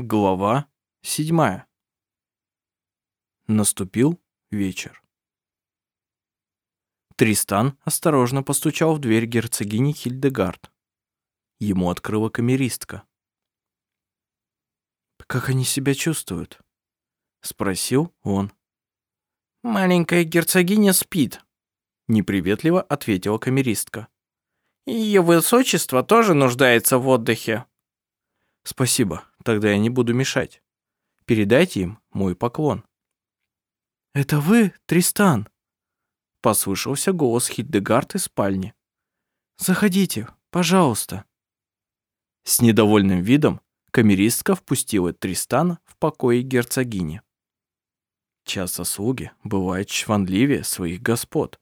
Глава седьмая. Наступил вечер. Тристан осторожно постучал в дверь герцогини Хильдегард. Ему открыла камеристка. «Как они себя чувствуют?» — спросил он. «Маленькая герцогиня спит», — неприветливо ответила камеристка. «Ее высочество тоже нуждается в отдыхе». «Спасибо, тогда я не буду мешать. Передайте им мой поклон». «Это вы, Тристан?» Послышался голос Хильдегард из спальни. «Заходите, пожалуйста». С недовольным видом камеристка впустила Тристана в покое герцогини. Часто слуги бывают чванливее своих господ,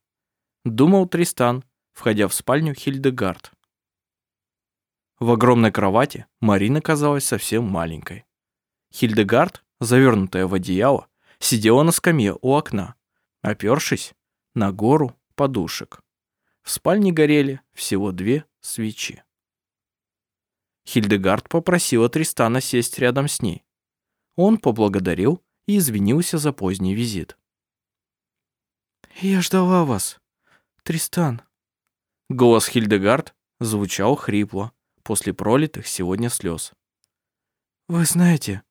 думал Тристан, входя в спальню Хильдегард. В огромной кровати Марина казалась совсем маленькой. Хильдегард, завернутая в одеяло, сидела на скамье у окна, опершись на гору подушек. В спальне горели всего две свечи. Хильдегард попросила Тристана сесть рядом с ней. Он поблагодарил и извинился за поздний визит. «Я ждала вас, Тристан». Голос Хильдегард звучал хрипло, после пролитых сегодня слез. «Вы знаете,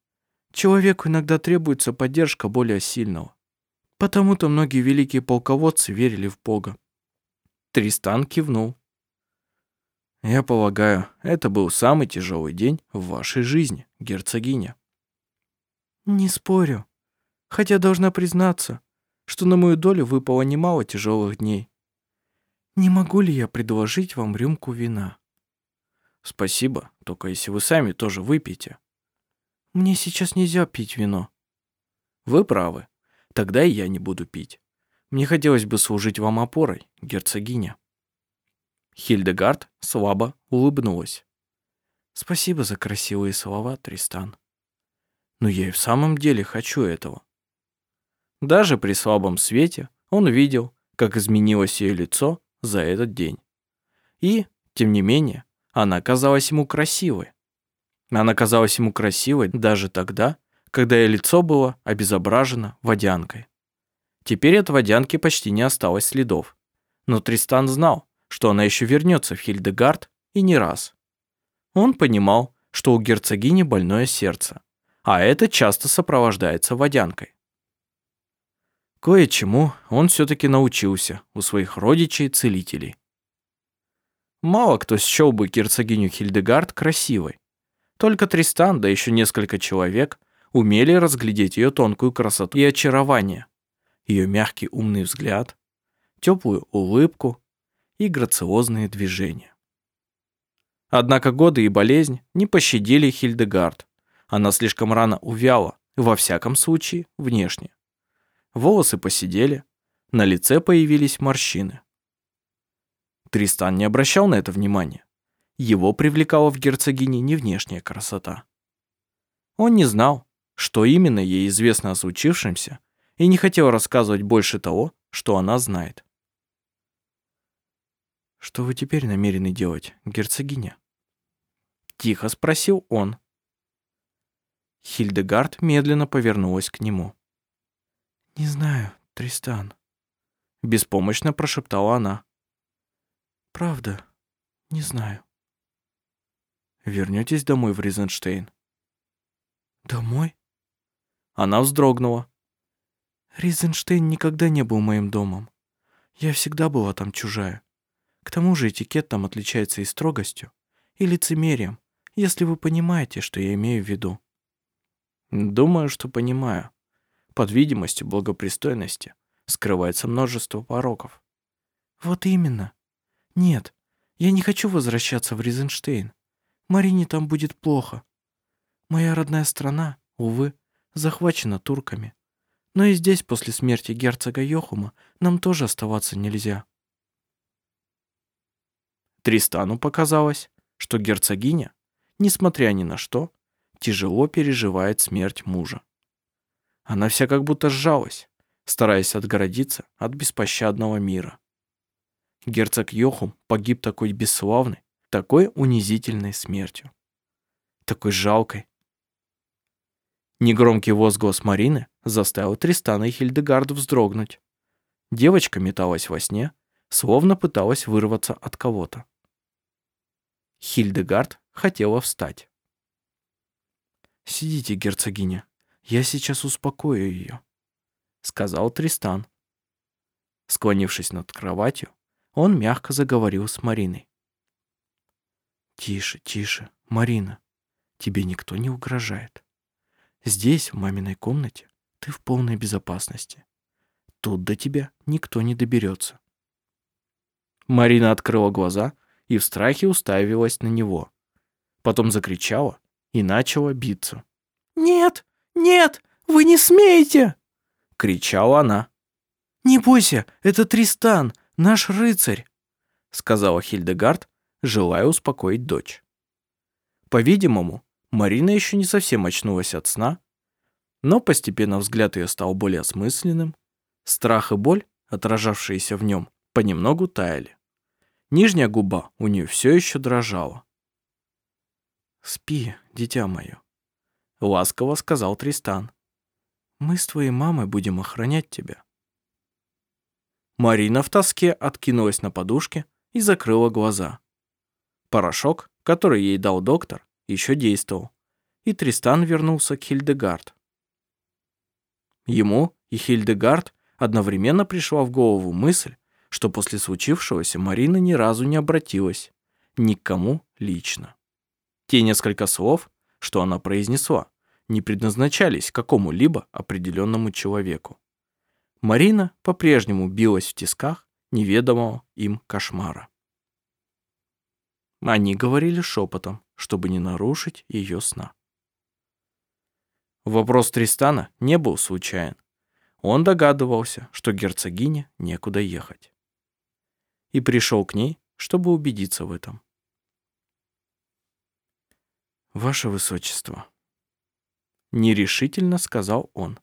человеку иногда требуется поддержка более сильного. Потому-то многие великие полководцы верили в Бога». Тристан кивнул. «Я полагаю, это был самый тяжелый день в вашей жизни, герцогиня». «Не спорю. Хотя должна признаться, что на мою долю выпало немало тяжелых дней. Не могу ли я предложить вам рюмку вина?» Спасибо, только если вы сами тоже выпьете. Мне сейчас нельзя пить вино. Вы правы. Тогда и я не буду пить. Мне хотелось бы служить вам опорой, герцогиня. Хильдегард слабо улыбнулась. Спасибо за красивые слова, Тристан. Но я и в самом деле хочу этого. Даже при слабом свете он видел, как изменилось ее лицо за этот день. И, тем не менее, она казалась ему красивой. Она казалась ему красивой даже тогда, когда ее лицо было обезображено водянкой. Теперь от водянки почти не осталось следов. Но Тристан знал, что она еще вернется в Хильдегард и не раз. Он понимал, что у герцогини больное сердце, а это часто сопровождается водянкой. Кое-чему он все-таки научился у своих родичей-целителей. Мало кто счел бы герцогиню Хильдегард красивой. Только Тристан, да еще несколько человек, умели разглядеть ее тонкую красоту и очарование, ее мягкий умный взгляд, теплую улыбку и грациозные движения. Однако годы и болезнь не пощадили Хильдегард. Она слишком рано увяла, во всяком случае, внешне. Волосы посидели, на лице появились морщины. Тристан не обращал на это внимания. Его привлекала в герцогине не внешняя красота. Он не знал, что именно ей известно о случившемся, и не хотел рассказывать больше того, что она знает. «Что вы теперь намерены делать, герцогиня?» Тихо спросил он. Хильдегард медленно повернулась к нему. «Не знаю, Тристан», — беспомощно прошептала она. Правда, не знаю. Вернётесь домой в Ризенштейн? Домой? Она вздрогнула. Ризенштейн никогда не был моим домом. Я всегда была там чужая. К тому же этикет там отличается и строгостью, и лицемерием, если вы понимаете, что я имею в виду. Думаю, что понимаю. Под видимостью благопристойности скрывается множество пороков. Вот именно. Нет, я не хочу возвращаться в Ризенштейн. Марине там будет плохо. Моя родная страна, увы, захвачена турками. Но и здесь после смерти герцога Йохума нам тоже оставаться нельзя. Тристану показалось, что герцогиня, несмотря ни на что, тяжело переживает смерть мужа. Она вся как будто сжалась, стараясь отгородиться от беспощадного мира. Герцог Йохум погиб такой бесславной, такой унизительной смертью. Такой жалкой. Негромкий возглас Марины заставил Тристана и Хильдегарду вздрогнуть. Девочка металась во сне, словно пыталась вырваться от кого-то. Хильдегард хотела встать. «Сидите, герцогиня, я сейчас успокою ее», — сказал Тристан. Склонившись над кроватью, он мягко заговорил с Мариной. «Тише, тише, Марина, тебе никто не угрожает. Здесь, в маминой комнате, ты в полной безопасности. Тут до тебя никто не доберется». Марина открыла глаза и в страхе уставилась на него. Потом закричала и начала биться. «Нет, нет, вы не смеете!» — кричала она. «Не бойся, это Тристан, наш рыцарь», — сказала Хильдегард, желая успокоить дочь. По-видимому, Марина еще не совсем очнулась от сна, но постепенно взгляд ее стал более осмысленным, страх и боль, отражавшиеся в нем, понемногу таяли. Нижняя губа у нее все еще дрожала. «Спи, дитя мое», — ласково сказал Тристан. «Мы с твоей мамой будем охранять тебя». Марина в тоске откинулась на подушке и закрыла глаза. Порошок, который ей дал доктор, еще действовал, и Тристан вернулся к Хильдегард. Ему и Хильдегард одновременно пришла в голову мысль, что после случившегося Марина ни разу не обратилась ни к кому лично. Те несколько слов, что она произнесла, не предназначались какому-либо определенному человеку. Марина по-прежнему билась в тисках неведомого им кошмара. Они говорили шепотом, чтобы не нарушить ее сна. Вопрос Тристана не был случайен. Он догадывался, что герцогине некуда ехать. И пришел к ней, чтобы убедиться в этом. «Ваше Высочество», — нерешительно сказал он,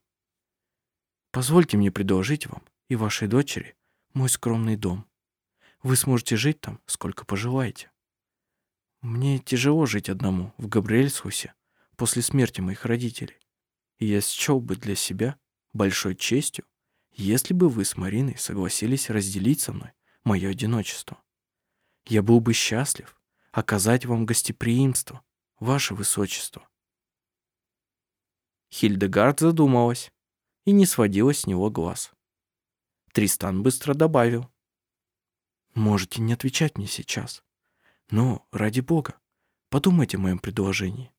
«позвольте мне предложить вам и вашей дочери мой скромный дом. Вы сможете жить там, сколько пожелаете. Мне тяжело жить одному в Габриэльсхусе после смерти моих родителей, и я счел бы для себя большой честью, если бы вы с Мариной согласились разделить со мной мое одиночество. Я был бы счастлив оказать вам гостеприимство, ваше высочество. Хильдегард задумалась и не сводила с него глаз. Тристан быстро добавил. «Можете не отвечать мне сейчас. Но, ради бога, подумайте о моем предложении.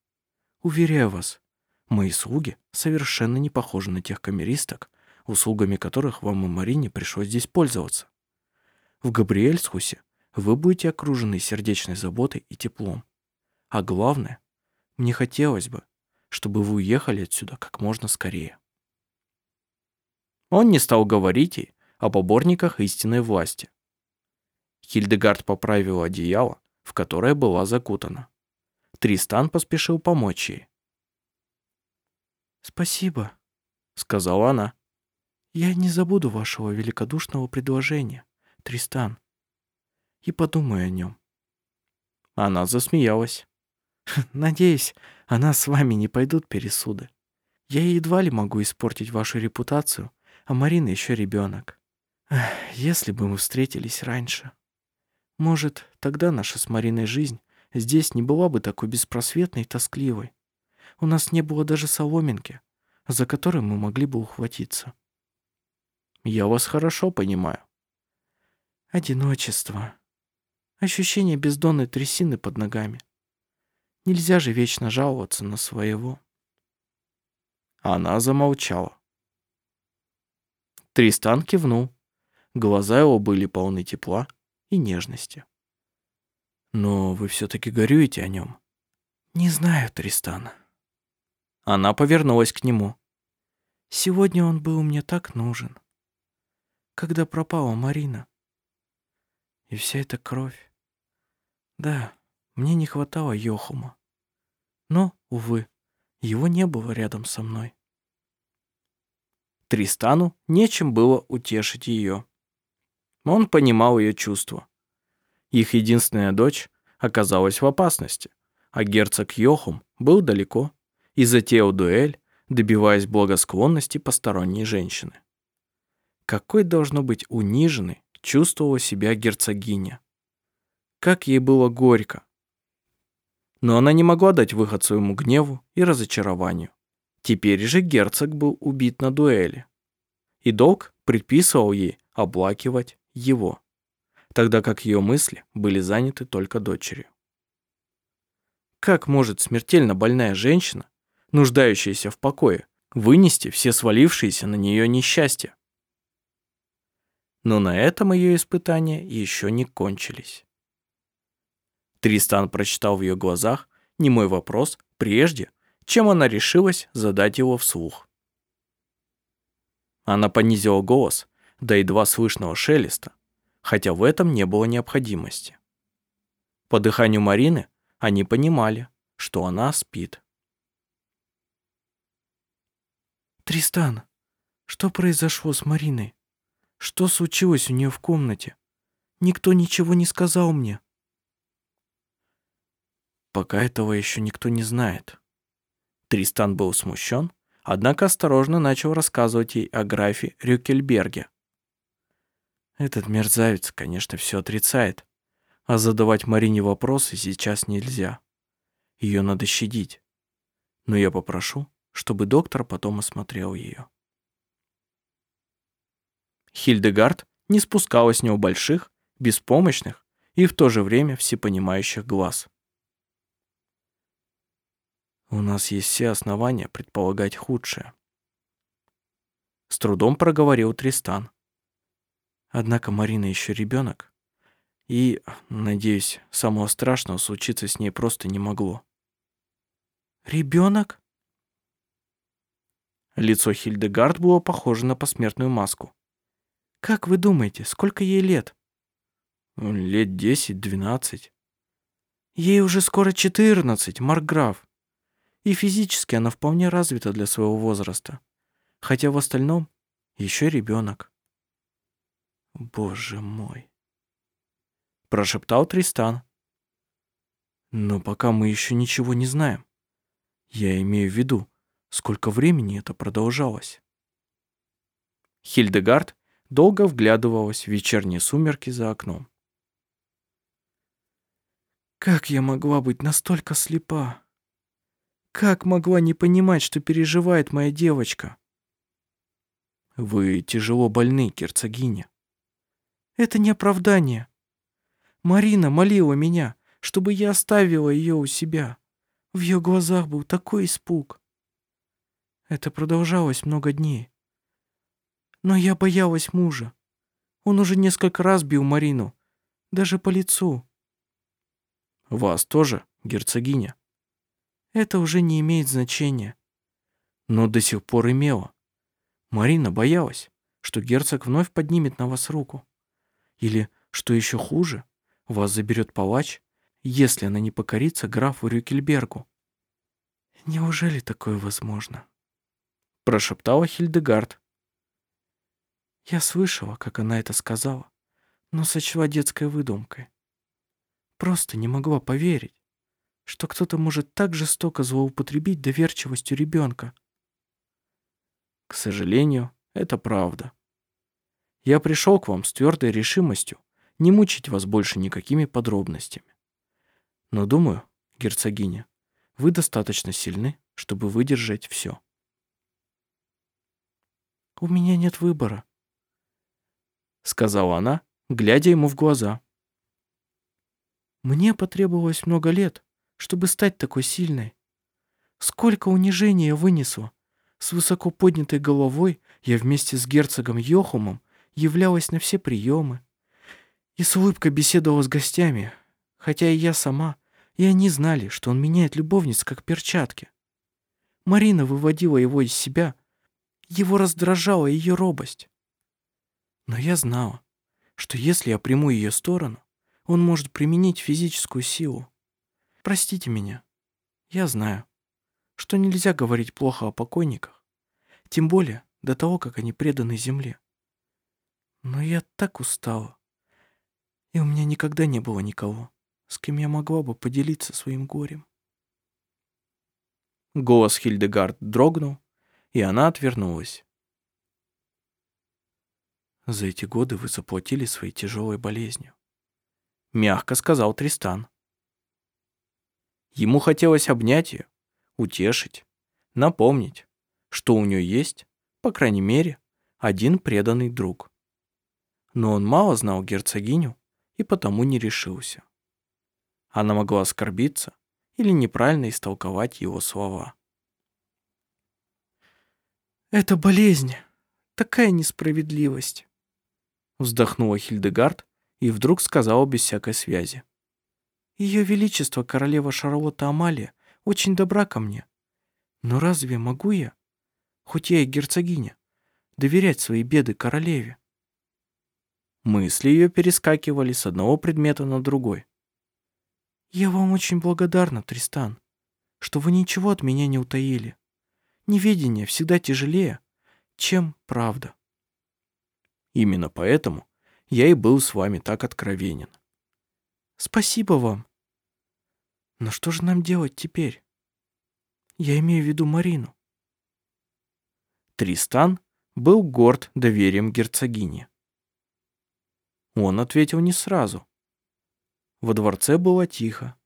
Уверяю вас, мои слуги совершенно не похожи на тех камеристок, услугами которых вам и Марине пришлось здесь пользоваться. В Габриэльсхусе вы будете окружены сердечной заботой и теплом. А главное, мне хотелось бы, чтобы вы уехали отсюда как можно скорее. Он не стал говорить ей об поборниках истинной власти. Хильдегард поправил одеяло, в которое была закутана. Тристан поспешил помочь ей. «Спасибо», — сказала она. «Я не забуду вашего великодушного предложения, Тристан, и подумаю о нем». Она засмеялась. Надеюсь, она с вами не пойдут пересуды. Я едва ли могу испортить вашу репутацию, а Марина еще ребенок. Если бы мы встретились раньше. Может, тогда наша с Мариной жизнь здесь не была бы такой беспросветной и тоскливой. У нас не было даже соломинки, за которой мы могли бы ухватиться. Я вас хорошо понимаю. Одиночество. Ощущение бездонной трясины под ногами. Нельзя же вечно жаловаться на своего. Она замолчала. Тристан кивнул. Глаза его были полны тепла и нежности. «Но вы все-таки горюете о нем?» «Не знаю, Тристан». Она повернулась к нему. «Сегодня он был мне так нужен. Когда пропала Марина. И вся эта кровь. Да, мне не хватало Йохума. Но, увы, его не было рядом со мной. Тристану нечем было утешить ее. Он понимал ее чувства. Их единственная дочь оказалась в опасности, а герцог Йохум был далеко и затеял дуэль добиваясь благосклонности посторонней женщины. Какой должно быть униженной чувствовала себя герцогиня. Как ей было горько. Но она не могла дать выход своему гневу и разочарованию. Теперь же герцог был убит на дуэли. И долг предписывал ей оплакивать его, тогда как ее мысли были заняты только дочерью. Как может смертельно больная женщина, нуждающаяся в покое, вынести все свалившиеся на нее несчастья? Но на этом ее испытания еще не кончились. Тристан прочитал в ее глазах немой вопрос прежде, чем она решилась задать его вслух. Она понизила голос до едва слышного шелеста, хотя в этом не было необходимости. По дыханию Марины они понимали, что она спит. «Тристан, что произошло с Мариной? Что случилось у нее в комнате? Никто ничего не сказал мне». Пока этого еще никто не знает. Тристан был смущен, однако осторожно начал рассказывать ей о графе Рюкельберге. Этот мерзавец, конечно, все отрицает, а задавать Марине вопросы сейчас нельзя. Ее надо щадить. Но я попрошу, чтобы доктор потом осмотрел ее. Хильдегард не спускала с него больших, беспомощных и в то же время всепонимающих глаз. У нас есть все основания предполагать худшее. С трудом проговорил Тристан. Однако Марина еще ребенок, и, надеюсь, самого страшного случиться с ней просто не могло. Ребенок? Лицо Хильдегард было похоже на посмертную маску. Как вы думаете, сколько ей лет? Лет десять-двенадцать. Ей уже скоро четырнадцать, Маркграф. И физически она вполне развита для своего возраста. Хотя в остальном еще ребенок. Боже мой. Прошептал Тристан. Но пока мы еще ничего не знаем. Я имею в виду, сколько времени это продолжалось. Хильдегард долго вглядывалась в вечерние сумерки за окном. «Как я могла быть настолько слепа?» Как могла не понимать, что переживает моя девочка? Вы тяжело больны, герцогиня. Это не оправдание. Марина молила меня, чтобы я оставила ее у себя. В ее глазах был такой испуг. Это продолжалось много дней. Но я боялась мужа. Он уже несколько раз бил Марину, даже по лицу. Вас тоже, герцогиня? Это уже не имеет значения. Но до сих пор имело. Марина боялась, что герцог вновь поднимет на вас руку. Или, что еще хуже, вас заберет палач, если она не покорится графу Рюкельбергу. «Неужели такое возможно?» Прошептала Хильдегард. Я слышала, как она это сказала, но сочла детской выдумкой. Просто не могла поверить что кто-то может так жестоко злоупотребить доверчивостью ребенка. К сожалению, это правда. Я пришел к вам с твердой решимостью не мучить вас больше никакими подробностями. Но думаю, герцогиня, вы достаточно сильны, чтобы выдержать все. «У меня нет выбора», — сказала она, глядя ему в глаза. «Мне потребовалось много лет, чтобы стать такой сильной. Сколько унижения я вынесла. С высоко поднятой головой я вместе с герцогом Йохумом являлась на все приемы. И с улыбкой беседовала с гостями, хотя и я сама, и они знали, что он меняет любовниц как перчатки. Марина выводила его из себя, его раздражала ее робость. Но я знала, что если я приму ее сторону, он может применить физическую силу. Простите меня. Я знаю, что нельзя говорить плохо о покойниках, тем более до того, как они преданы земле. Но я так устала, и у меня никогда не было никого, с кем я могла бы поделиться своим горем. Голос Хильдегард дрогнул, и она отвернулась. За эти годы вы заплатили своей тяжелой болезнью. Мягко сказал Тристан. Ему хотелось обнять ее, утешить, напомнить, что у нее есть, по крайней мере, один преданный друг. Но он мало знал герцогиню и потому не решился. Она могла оскорбиться или неправильно истолковать его слова. «Это болезнь, такая несправедливость», вздохнула Хильдегард и вдруг сказала без всякой связи. «Ее Величество, королева Шарлотта Амалия, очень добра ко мне. Но разве могу я, хоть я и герцогиня, доверять свои беды королеве?» Мысли ее перескакивали с одного предмета на другой. «Я вам очень благодарна, Тристан, что вы ничего от меня не утаили. Неведение всегда тяжелее, чем правда». Именно поэтому я и был с вами так откровенен. Спасибо вам. Но что же нам делать теперь? Я имею в виду Марину. Тристан был горд доверием герцогини. Он ответил не сразу. Во дворце было тихо.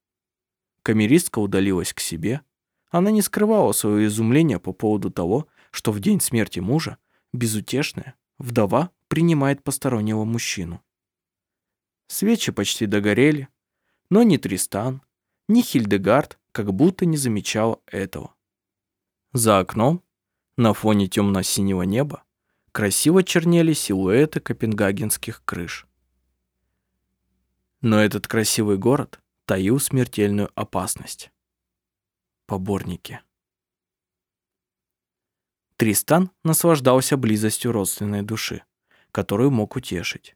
Камеристка удалилась к себе. Она не скрывала своего изумления по поводу того, что в день смерти мужа безутешная вдова принимает постороннего мужчину. Свечи почти догорели, но ни Тристан, ни Хильдегард как будто не замечал этого. За окном, на фоне темно-синего неба, красиво чернели силуэты копенгагенских крыш. Но этот красивый город таил смертельную опасность. Поборники. Тристан наслаждался близостью родственной души которую мог утешить.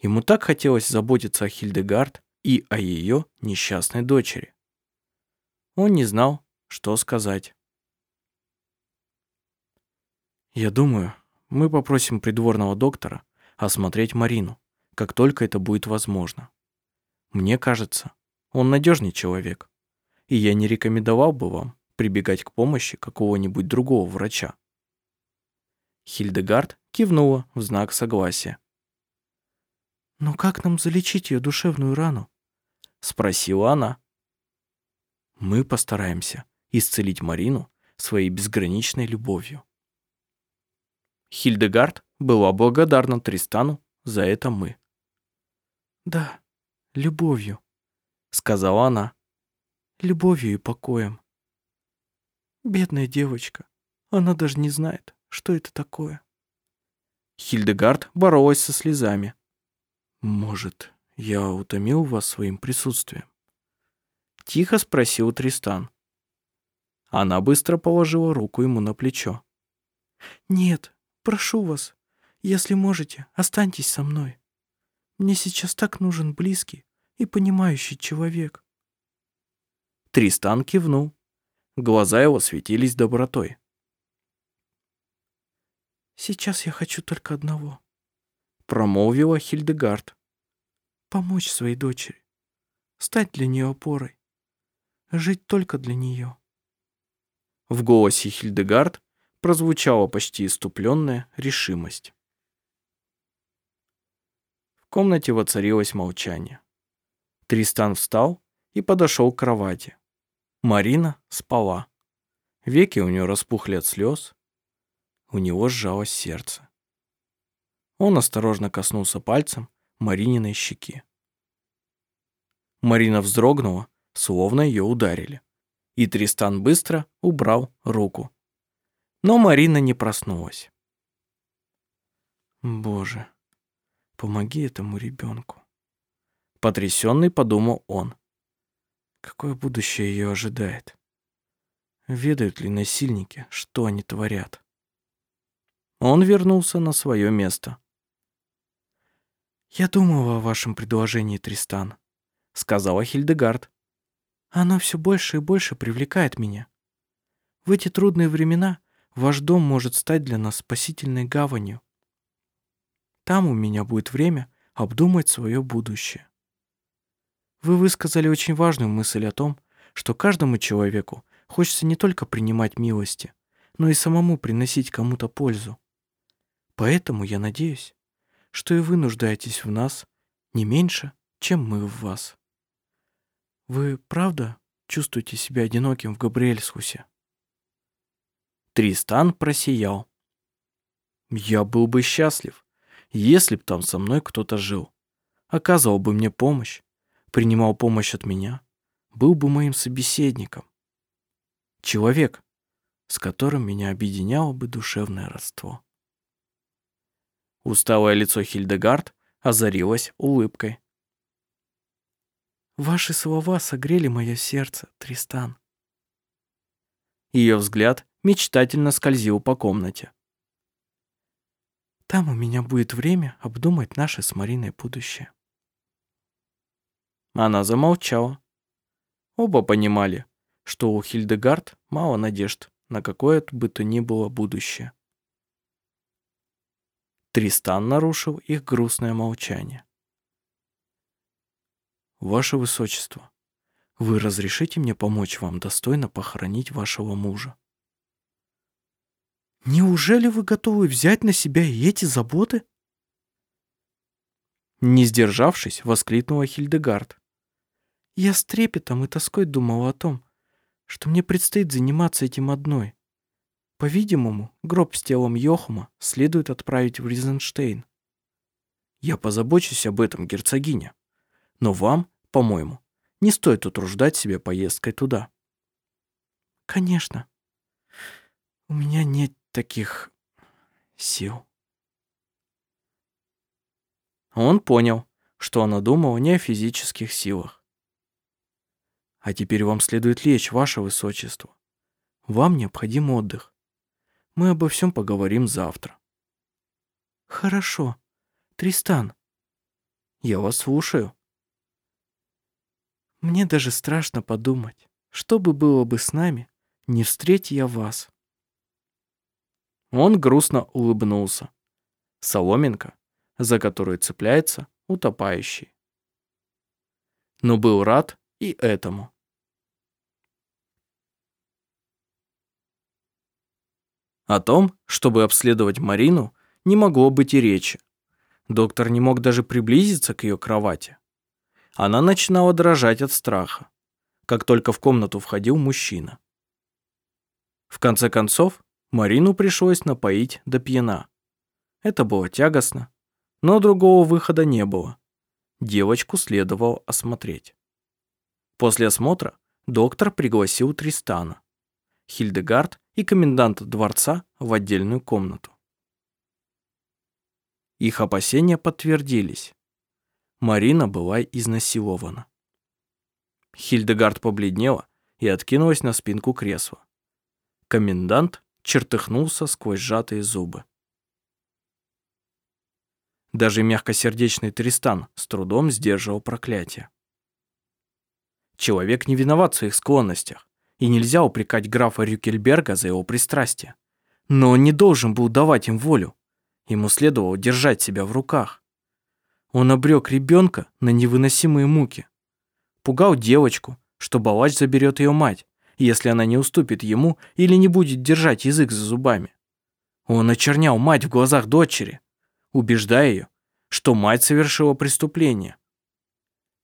Ему так хотелось заботиться о Хильдегард и о ее несчастной дочери. Он не знал, что сказать. «Я думаю, мы попросим придворного доктора осмотреть Марину, как только это будет возможно. Мне кажется, он надежный человек, и я не рекомендовал бы вам прибегать к помощи какого-нибудь другого врача. Хильдегард кивнула в знак согласия. «Но как нам залечить ее душевную рану?» — спросила она. «Мы постараемся исцелить Марину своей безграничной любовью». Хильдегард была благодарна Тристану за это мы. «Да, любовью», — сказала она. «Любовью и покоем». Бедная девочка, она даже не знает, что это такое. Хильдегард боролась со слезами. «Может, я утомил вас своим присутствием?» Тихо спросил Тристан. Она быстро положила руку ему на плечо. «Нет, прошу вас, если можете, останьтесь со мной. Мне сейчас так нужен близкий и понимающий человек». Тристан кивнул. Глаза его светились добротой. Сейчас я хочу только одного. Промолвила Хильдегард. Помочь своей дочери. Стать для нее опорой. Жить только для нее. В голосе Хильдегард прозвучала почти иступленная решимость. В комнате воцарилось молчание. Тристан встал и подошел к кровати. Марина спала. Веки у нее распухли от слез, у него сжалось сердце. Он осторожно коснулся пальцем Марининой щеки. Марина вздрогнула, словно ее ударили. И Тристан быстро убрал руку. Но Марина не проснулась. «Боже, помоги этому ребенку!» Потрясенный подумал он. Какое будущее ее ожидает? Ведают ли насильники, что они творят? Он вернулся на свое место. «Я думала о вашем предложении, Тристан», — сказала Хильдегард. «Оно все больше и больше привлекает меня. В эти трудные времена ваш дом может стать для нас спасительной гаванью. Там у меня будет время обдумать свое будущее. Вы высказали очень важную мысль о том, что каждому человеку хочется не только принимать милости, но и самому приносить кому-то пользу. Поэтому я надеюсь, что и вы нуждаетесь в нас не меньше, чем мы в вас. Вы правда чувствуете себя одиноким в Габриэльсхусе? Тристан просиял. Я был бы счастлив, если б там со мной кто-то жил, оказывал бы мне помощь, принимал помощь от меня, был бы моим собеседником. Человек, с которым меня объединяло бы душевное родство. Усталое лицо Хильдегард озарилось улыбкой. Ваши слова согрели мое сердце, Тристан. Ее взгляд мечтательно скользил по комнате. Там у меня будет время обдумать наше с Мариной будущее. Она замолчала. Оба понимали, что у Хильдегард мало надежд на какое бы то ни было будущее. Тристан нарушил их грустное молчание. «Ваше Высочество, вы разрешите мне помочь вам достойно похоронить вашего мужа?» «Неужели вы готовы взять на себя эти заботы?» Не сдержавшись, воскликнула Хильдегард. «Я с трепетом и тоской думала о том, что мне предстоит заниматься этим одной. По-видимому, гроб с телом Йохума следует отправить в Ризенштейн. Я позабочусь об этом, герцогиня. Но вам, по-моему, не стоит утруждать себя поездкой туда. Конечно. У меня нет таких сил. Он понял, что она думала не о физических силах. А теперь вам следует лечь, ваше высочество. Вам необходим отдых. Мы обо всем поговорим завтра. Хорошо. Тристан. Я вас слушаю. Мне даже страшно подумать, что бы было бы с нами, не встреть я вас. Он грустно улыбнулся. Соломинка, за которую цепляется утопающий. Но был рад и этому. О том, чтобы обследовать Марину, не могло быть и речи. Доктор не мог даже приблизиться к ее кровати. Она начинала дрожать от страха, как только в комнату входил мужчина. В конце концов, Марину пришлось напоить до пьяна. Это было тягостно, но другого выхода не было. Девочку следовало осмотреть. После осмотра доктор пригласил Тристана, Хильдегард и коменданта дворца в отдельную комнату. Их опасения подтвердились. Марина была изнасилована. Хильдегард побледнела и откинулась на спинку кресла. Комендант чертыхнулся сквозь сжатые зубы. Даже мягкосердечный Тристан с трудом сдерживал проклятие. Человек не виноват в своих склонностях, и нельзя упрекать графа Рюкельберга за его пристрастие. Но он не должен был давать им волю. Ему следовало держать себя в руках. Он обрек ребенка на невыносимые муки. Пугал девочку, что Балач заберет ее мать, если она не уступит ему или не будет держать язык за зубами. Он очернял мать в глазах дочери, убеждая ее, что мать совершила преступление.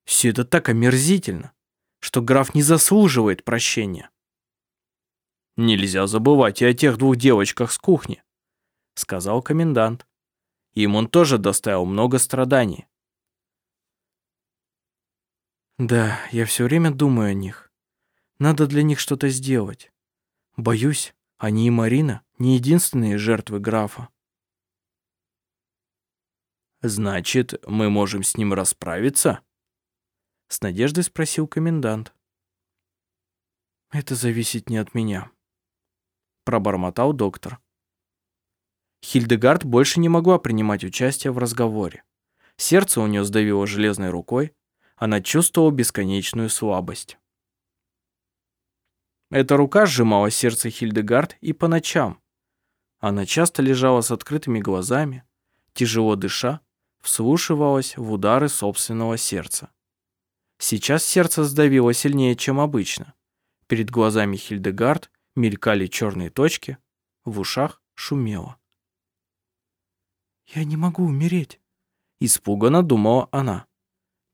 Все это так омерзительно, что граф не заслуживает прощения. «Нельзя забывать и о тех двух девочках с кухни», — сказал комендант. Им он тоже доставил много страданий. Да, я все время думаю о них. Надо для них что-то сделать. Боюсь, они и Марина не единственные жертвы графа. Значит, мы можем с ним расправиться? С надеждой спросил комендант. Это зависит не от меня, пробормотал доктор. Хильдегард больше не могла принимать участие в разговоре. Сердце у нее сдавило железной рукой, она чувствовала бесконечную слабость. Эта рука сжимала сердце Хильдегард и по ночам. Она часто лежала с открытыми глазами, тяжело дыша, вслушивалась в удары собственного сердца. Сейчас сердце сдавило сильнее, чем обычно. Перед глазами Хильдегард мелькали черные точки, в ушах шумело. «Я не могу умереть», — испуганно думала она.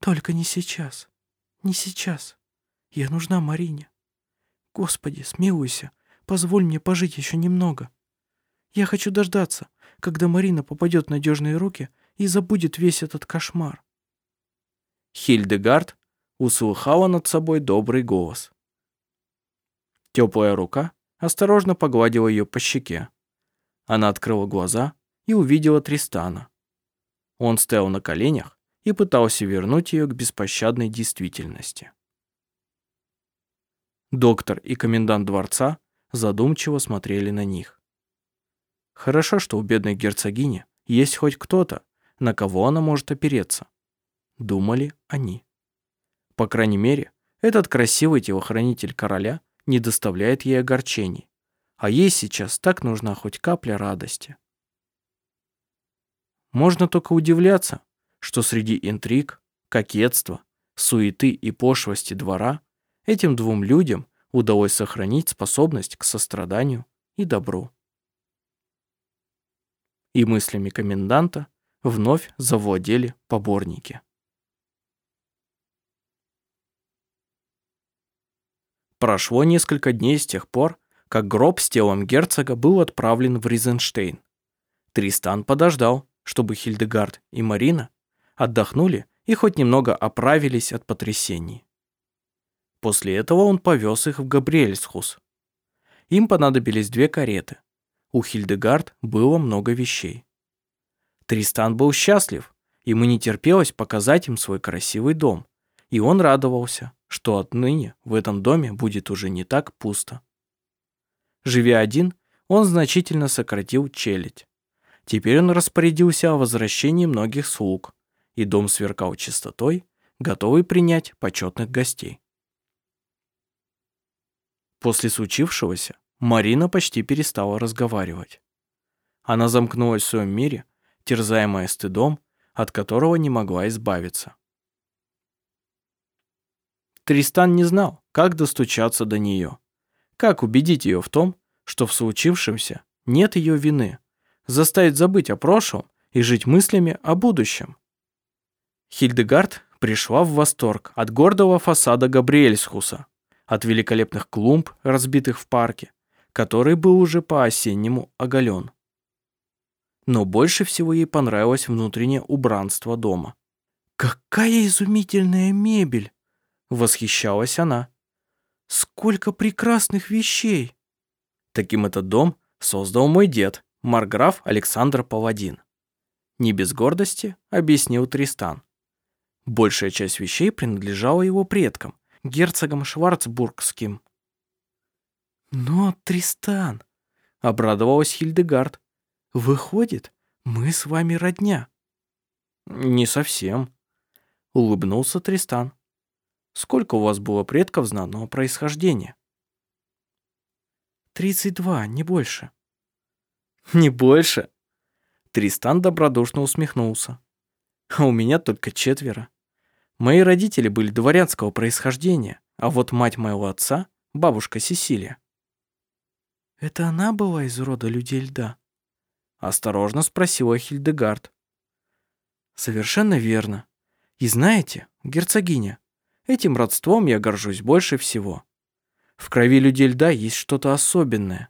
«Только не сейчас. Не сейчас. Я нужна Марине. Господи, смилуйся, позволь мне пожить еще немного. Я хочу дождаться, когда Марина попадет в надежные руки и забудет весь этот кошмар». Хильдегард услыхала над собой добрый голос. Теплая рука осторожно погладила ее по щеке. Она открыла глаза и увидела Тристана. Он стоял на коленях и пытался вернуть ее к беспощадной действительности. Доктор и комендант дворца задумчиво смотрели на них. Хорошо, что у бедной герцогини есть хоть кто-то, на кого она может опереться. Думали они. По крайней мере, этот красивый телохранитель короля не доставляет ей огорчений, а ей сейчас так нужна хоть капля радости. Можно только удивляться, что среди интриг, кокетства, суеты и пошлости двора этим двум людям удалось сохранить способность к состраданию и добру. И мыслями коменданта вновь завладели поборники. Прошло несколько дней с тех пор, как гроб с телом герцога был отправлен в Ризенштейн. Тристан подождал, чтобы Хильдегард и Марина отдохнули и хоть немного оправились от потрясений. После этого он повез их в Габриэльсхус. Им понадобились две кареты. У Хильдегард было много вещей. Тристан был счастлив, ему не терпелось показать им свой красивый дом, и он радовался, что отныне в этом доме будет уже не так пусто. Живя один, он значительно сократил челядь. Теперь он распорядился о возвращении многих слуг, и дом сверкал чистотой, готовый принять почетных гостей. После случившегося Марина почти перестала разговаривать. Она замкнулась в своем мире, терзаемая стыдом, от которого не могла избавиться. Тристан не знал, как достучаться до нее, как убедить ее в том, что в случившемся нет ее вины, заставить забыть о прошлом и жить мыслями о будущем. Хильдегард пришла в восторг от гордого фасада Габриэльсхуса, от великолепных клумб, разбитых в парке, который был уже по-осеннему оголен. Но больше всего ей понравилось внутреннее убранство дома. «Какая изумительная мебель!» — восхищалась она. «Сколько прекрасных вещей!» Таким этот дом создал мой дед, марграф Александр Паладин. Не без гордости объяснил Тристан. Большая часть вещей принадлежала его предкам, герцогам Шварцбургским. «Но, Тристан», — обрадовалась Хильдегард, — «выходит, мы с вами родня». «Не совсем», — улыбнулся Тристан. «Сколько у вас было предков знатного происхождения?» «Тридцать два, не больше». «Не больше?» Тристан добродушно усмехнулся. «А у меня только четверо. Мои родители были дворянского происхождения, а вот мать моего отца — бабушка Сесилия. «Это она была из рода людей льда?» Осторожно спросила Хильдегард. «Совершенно верно. И знаете, герцогиня, этим родством я горжусь больше всего. В крови людей льда есть что-то особенное».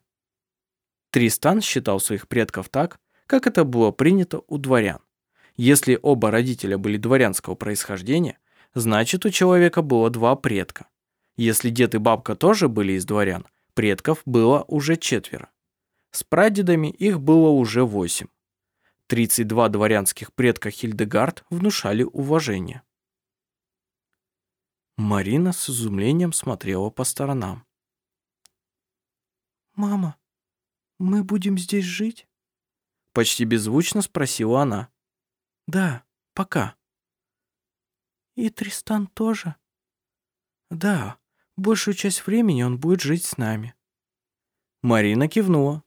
Тристан считал своих предков так, как это было принято у дворян. Если оба родителя были дворянского происхождения, значит у человека было два предка. Если дед и бабка тоже были из дворян, предков было уже четверо. С прадедами их было уже восемь. 32 дворянских предка Хильдегард внушали уважение. Марина с изумлением смотрела по сторонам. «Мама, мы будем здесь жить?» Почти беззвучно спросила она. Да, пока. И Тристан тоже? Да, большую часть времени он будет жить с нами. Марина кивнула.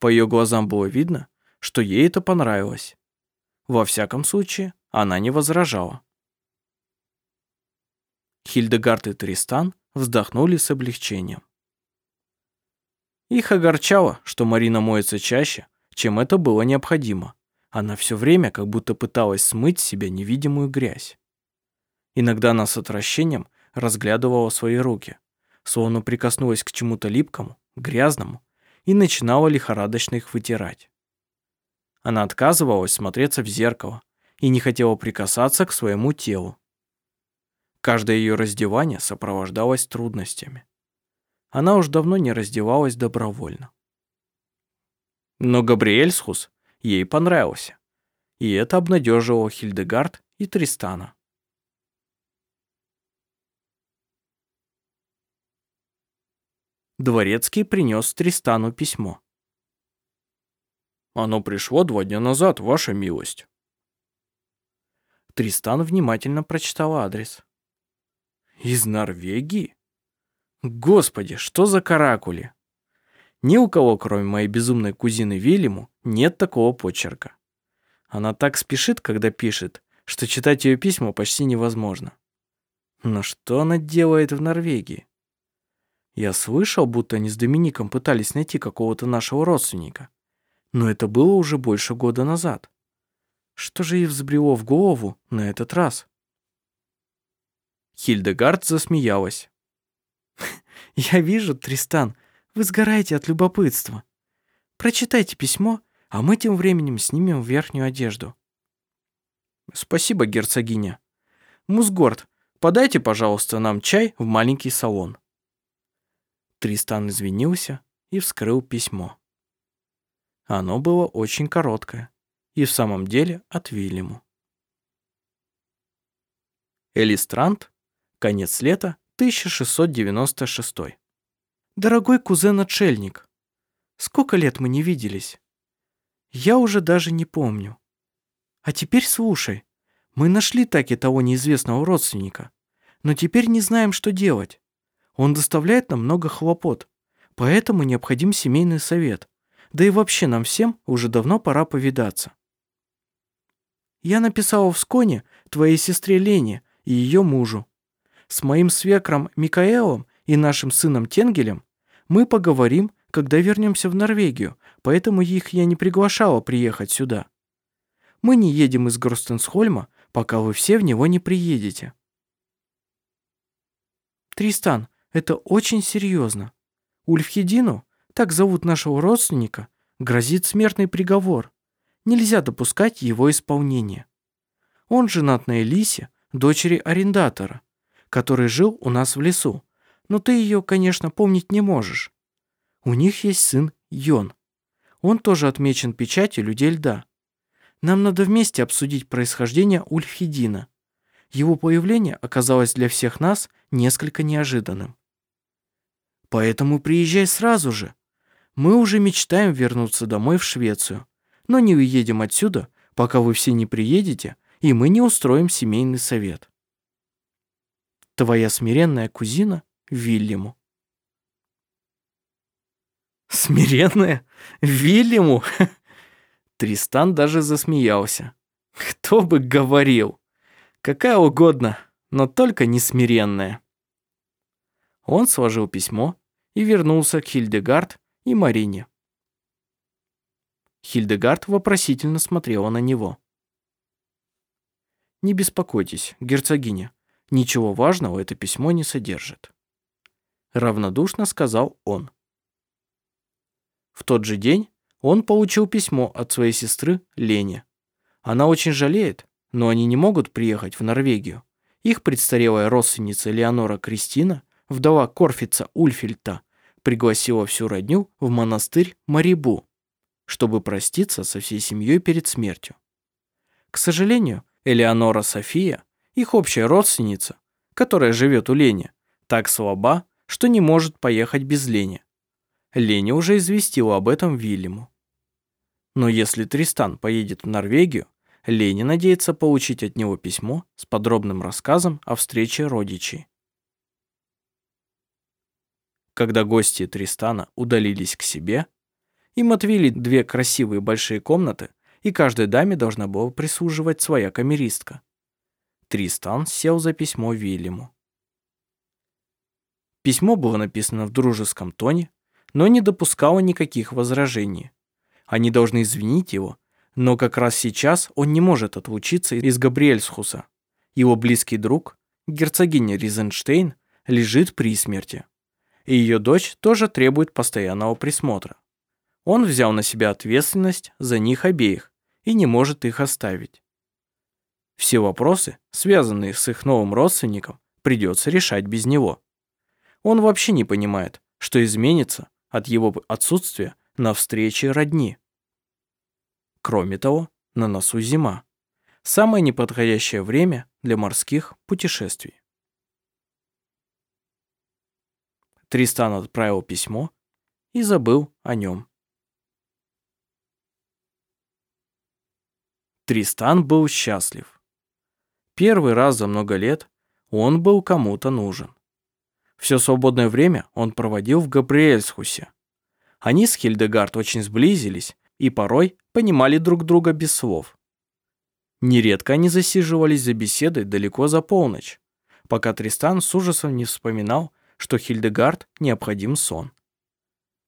По ее глазам было видно, что ей это понравилось. Во всяком случае, она не возражала. Хильдегард и Тристан вздохнули с облегчением. Их огорчало, что Марина моется чаще, чем это было необходимо. Она все время как будто пыталась смыть с себя невидимую грязь. Иногда она с отвращением разглядывала свои руки, словно прикоснулась к чему-то липкому, грязному, и начинала лихорадочно их вытирать. Она отказывалась смотреться в зеркало и не хотела прикасаться к своему телу. Каждое ее раздевание сопровождалось трудностями. Она уж давно не раздевалась добровольно. Но Габриэльсхус ей понравился, и это обнадеживало Хильдегард и Тристана. Дворецкий принес Тристану письмо. «Оно пришло два дня назад, ваша милость». Тристан внимательно прочитал адрес. «Из Норвегии? Господи, что за каракули!» Ни у кого, кроме моей безумной кузины Вильяму, нет такого почерка. Она так спешит, когда пишет, что читать ее письма почти невозможно. Но что она делает в Норвегии? Я слышал, будто они с Домиником пытались найти какого-то нашего родственника. Но это было уже больше года назад. Что же ей взбрело в голову на этот раз? Хильдегард засмеялась. «Я вижу, Тристан, вы сгораете от любопытства. Прочитайте письмо, а мы тем временем снимем верхнюю одежду». «Спасибо, герцогиня. Мусгорд, подайте, пожалуйста, нам чай в маленький салон». Тристан извинился и вскрыл письмо. Оно было очень короткое и в самом деле от Вильяму. Элистрант, конец лета 1696. Дорогой кузен-отшельник, сколько лет мы не виделись? Я уже даже не помню. А теперь слушай, мы нашли таки того неизвестного родственника, но теперь не знаем, что делать. Он доставляет нам много хлопот, поэтому необходим семейный совет. Да и вообще нам всем уже давно пора повидаться. Я написала в Сконе твоей сестре Лене и ее мужу. С моим свекром Микаэлом и нашим сыном Тенгелем мы поговорим, когда вернемся в Норвегию, поэтому их я не приглашала приехать сюда. Мы не едем из Гростенсхольма, пока вы все в него не приедете. Тристан, это очень серьезно. Ульфхедину, так зовут нашего родственника, грозит смертный приговор. Нельзя допускать его исполнения. Он женат на Элисе, дочери арендатора, который жил у нас в лесу, но ты ее, конечно, помнить не можешь. У них есть сын Йон. Он тоже отмечен печатью людей льда. Нам надо вместе обсудить происхождение Ульфхедина. Его появление оказалось для всех нас несколько неожиданным. Поэтому приезжай сразу же. Мы уже мечтаем вернуться домой в Швецию, но не уедем отсюда, пока вы все не приедете, и мы не устроим семейный совет. Твоя смиренная кузина Вильяму. Смиренная? Вильяму? Тристан даже засмеялся. Кто бы говорил? Какая угодно, но только не смиренная. Он сложил письмо и вернулся к Хильдегард и Марине. Хильдегард вопросительно смотрела на него. «Не беспокойтесь, герцогиня, ничего важного это письмо не содержит», равнодушно сказал он. В тот же день он получил письмо от своей сестры Лене. Она очень жалеет, но они не могут приехать в Норвегию. Их престарелая родственница Леонора Кристина вдова Корфица Ульфельта, пригласила всю родню в монастырь Марибу, чтобы проститься со всей семьей перед смертью. К сожалению, Элеонора София, их общая родственница, которая живет у Лени, так слаба, что не может поехать без Лени. Лени уже известила об этом Вильяму. Но если Тристан поедет в Норвегию, Лени надеется получить от него письмо с подробным рассказом о встрече родичей. Когда гости Тристана удалились к себе, им отвели две красивые большие комнаты, и каждой даме должна была прислуживать своя камеристка. Тристан сел за письмо Вильяму. Письмо было написано в дружеском тоне, но не допускала никаких возражений. Они должны извинить его, но как раз сейчас он не может отлучиться из Габриэльсхуса. Его близкий друг, герцогиня Ризенштейн, лежит при смерти. И ее дочь тоже требует постоянного присмотра. Он взял на себя ответственность за них обеих и не может их оставить. Все вопросы, связанные с их новым родственником, придется решать без него. Он вообще не понимает, что изменится от его отсутствия на встрече родни. Кроме того, на носу зима. Самое неподходящее время для морских путешествий. Тристан отправил письмо и забыл о нем. Тристан был счастлив. Первый раз за много лет он был кому-то нужен. Все свободное время он проводил в Габриэльсхусе. Они с Хильдегард очень сблизились и порой понимали друг друга без слов. Нередко они засиживались за беседой далеко за полночь, пока Тристан с ужасом не вспоминал, что Хильдегард необходим сон.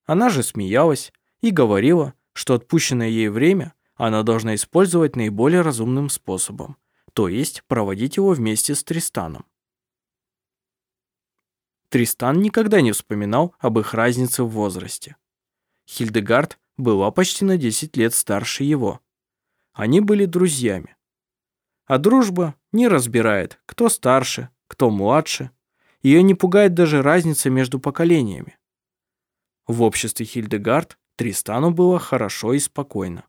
Она же смеялась и говорила, что отпущенное ей время она должна использовать наиболее разумным способом, то есть проводить его вместе с Тристаном. Тристан никогда не вспоминал об их разнице в возрасте. Хильдегард была почти на 10 лет старше его. Они были друзьями. А дружба не разбирает, кто старше, кто младше. Ее не пугает даже разница между поколениями. В обществе Хильдегард Тристану было хорошо и спокойно.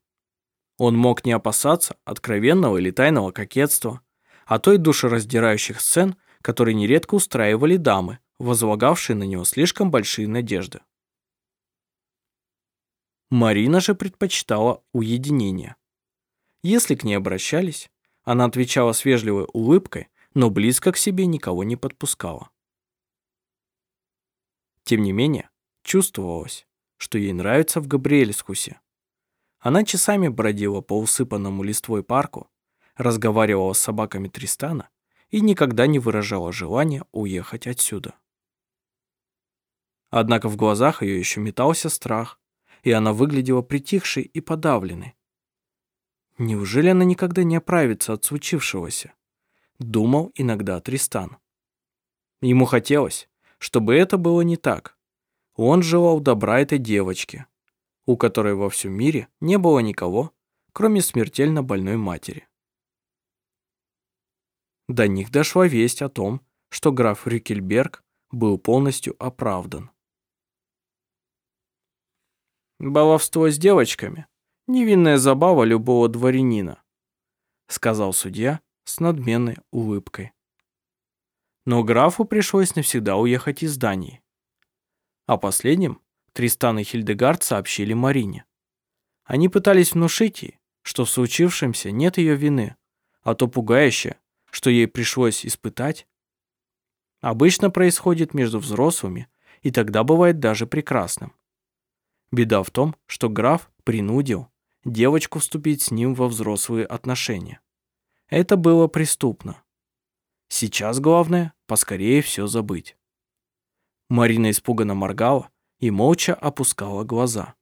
Он мог не опасаться откровенного или тайного кокетства, а той душераздирающих сцен, которые нередко устраивали дамы, возлагавшие на него слишком большие надежды. Марина же предпочитала уединение. Если к ней обращались, она отвечала с вежливой улыбкой, но близко к себе никого не подпускала. Тем не менее, чувствовалось, что ей нравится в Габриэльскусе. Она часами бродила по усыпанному листвой парку, разговаривала с собаками Тристана и никогда не выражала желания уехать отсюда. Однако в глазах ее еще метался страх, и она выглядела притихшей и подавленной. Неужели она никогда не оправится от случившегося? Думал иногда Тристан. Ему хотелось, чтобы это было не так. Он желал добра этой девочке, у которой во всем мире не было никого, кроме смертельно больной матери. До них дошла весть о том, что граф Рюкельберг был полностью оправдан. «Баловство с девочками — невинная забава любого дворянина», сказал судья с надменной улыбкой. Но графу пришлось навсегда уехать из Дании. О последнем Тристан и Хильдегард сообщили Марине. Они пытались внушить ей, что в случившемся нет ее вины, а то пугающее, что ей пришлось испытать, обычно происходит между взрослыми и тогда бывает даже прекрасным. Беда в том, что граф принудил девочку вступить с ним во взрослые отношения. Это было преступно. Сейчас главное поскорее все забыть. Марина испуганно моргала, и молча опускала глаза.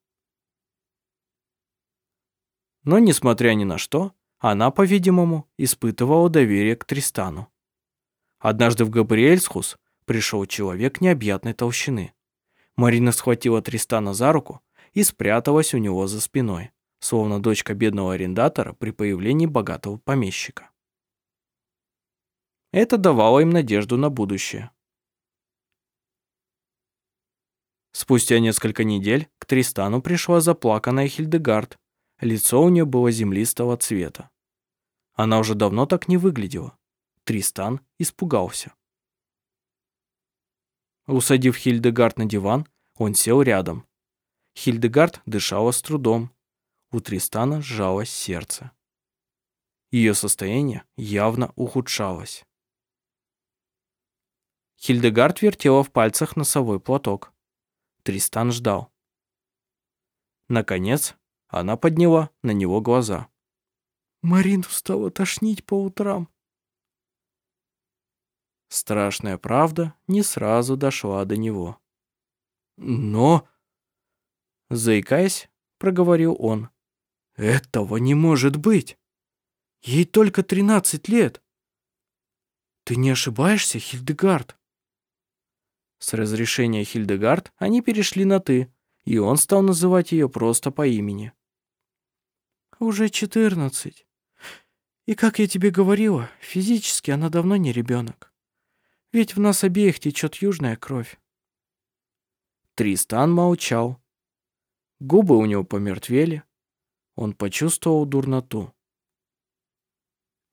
Но, несмотря ни на что, она, по-видимому, испытывала доверие к Тристану. Однажды в Габриэльсхус пришел человек необъятной толщины. Марина схватила Тристана за руку и спряталась у него за спиной, словно дочка бедного арендатора при появлении богатого помещика. Это давало им надежду на будущее. Спустя несколько недель к Тристану пришла заплаканная Хильдегард. Лицо у нее было землистого цвета. Она уже давно так не выглядела. Тристан испугался. Усадив Хильдегард на диван, он сел рядом. Хильдегард дышала с трудом. У Тристана сжалось сердце. Ее состояние явно ухудшалось. Хильдегард вертела в пальцах носовой платок. Тристан ждал. Наконец, она подняла на него глаза. Марину стало тошнить по утрам. Страшная правда не сразу дошла до него. Но... Заикаясь, проговорил он. Этого не может быть. Ей только 13 лет. Ты не ошибаешься, Хильдегард? С разрешения Хильдегард они перешли на «ты», и он стал называть ее просто по имени. Уже 14. И как я тебе говорила, физически она давно не ребенок. Ведь в нас обеих течет южная кровь. Тристан молчал. Губы у него помертвели. Он почувствовал дурноту.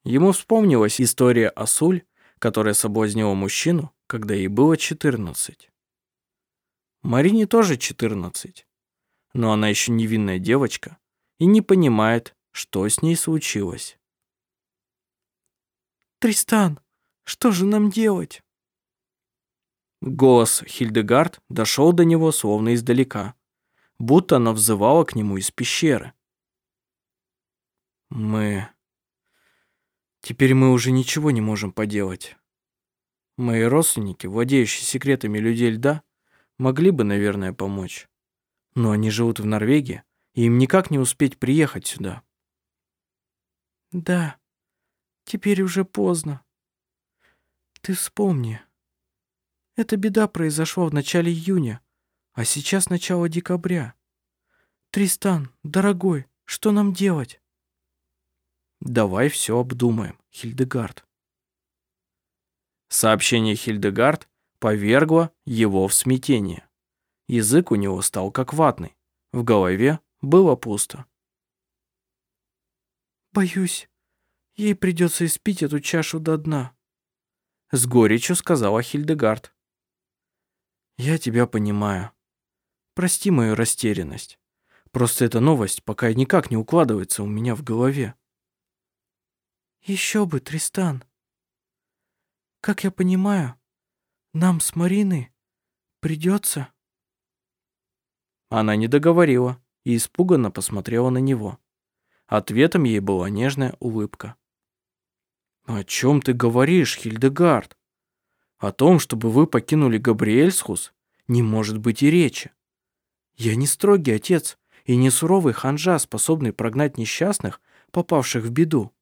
Ему вспомнилась история Асуль, которая соблазнила мужчину, когда ей было 14. Марине тоже 14, но она еще невинная девочка и не понимает, что с ней случилось. «Тристан, что же нам делать?» Голос Хильдегард дошел до него словно издалека, будто она взывала к нему из пещеры. «Мы... Теперь мы уже ничего не можем поделать. Мои родственники, владеющие секретами людей льда, могли бы, наверное, помочь. Но они живут в Норвегии, и им никак не успеть приехать сюда». «Да, теперь уже поздно. Ты вспомни, эта беда произошла в начале июня, а сейчас начало декабря. Тристан, дорогой, что нам делать? Давай все обдумаем, Хильдегард. Сообщение Хильдегард повергло его в смятение. Язык у него стал как ватный. В голове было пусто. «Боюсь, ей придется испить эту чашу до дна», — с горечью сказала Хильдегард. Я тебя понимаю. Прости мою растерянность. Просто эта новость пока никак не укладывается у меня в голове. Еще бы, Тристан. Как я понимаю, нам с Мариной придется... Она не договорила и испуганно посмотрела на него. Ответом ей была нежная улыбка. «О чем ты говоришь, Хильдегард? О том, чтобы вы покинули Габриэльсхус, не может быть и речи. Я не строгий отец и не суровый ханжа, способный прогнать несчастных, попавших в беду.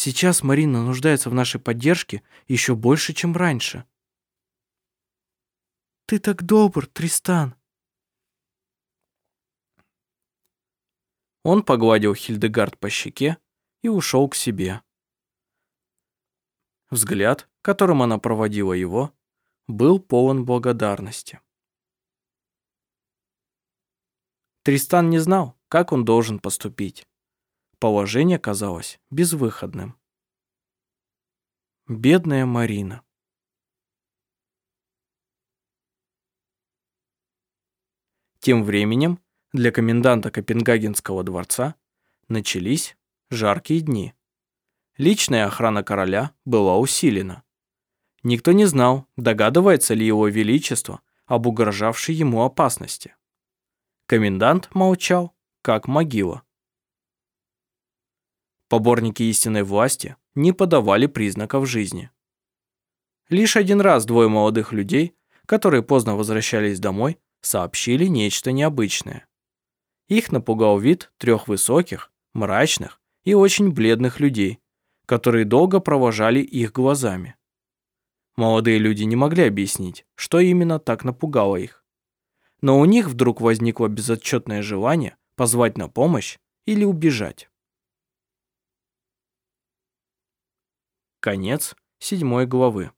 Сейчас Марина нуждается в нашей поддержке еще больше, чем раньше. Ты так добр, Тристан. Он погладил Хильдегард по щеке и ушел к себе. Взгляд, которым она проводила его, был полон благодарности. Тристан не знал, как он должен поступить. Положение казалось безвыходным. Бедная Марина. Тем временем для коменданта Копенгагенского дворца начались жаркие дни. Личная охрана короля была усилена. Никто не знал, догадывается ли его величество об угрожавшей ему опасности. Комендант молчал, как могила. Поборники истинной власти не подавали признаков жизни. Лишь один раз двое молодых людей, которые поздно возвращались домой, сообщили нечто необычное. Их напугал вид трех высоких, мрачных и очень бледных людей, которые долго провожали их глазами. Молодые люди не могли объяснить, что именно так напугало их. Но у них вдруг возникло безотчетное желание позвать на помощь или убежать. Конец седьмой главы.